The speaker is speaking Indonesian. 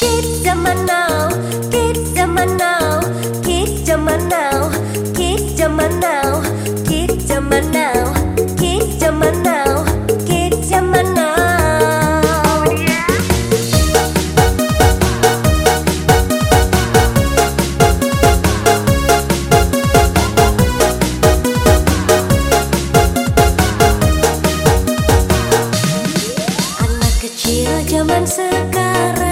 Kids zaman now, kids zaman now, kids zaman now, kids zaman now, kids zaman now, kids zaman now, kids zaman now. Anak kecil zaman sekarang